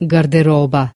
garderoba.